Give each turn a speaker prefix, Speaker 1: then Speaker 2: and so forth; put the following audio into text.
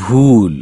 Speaker 1: भूल।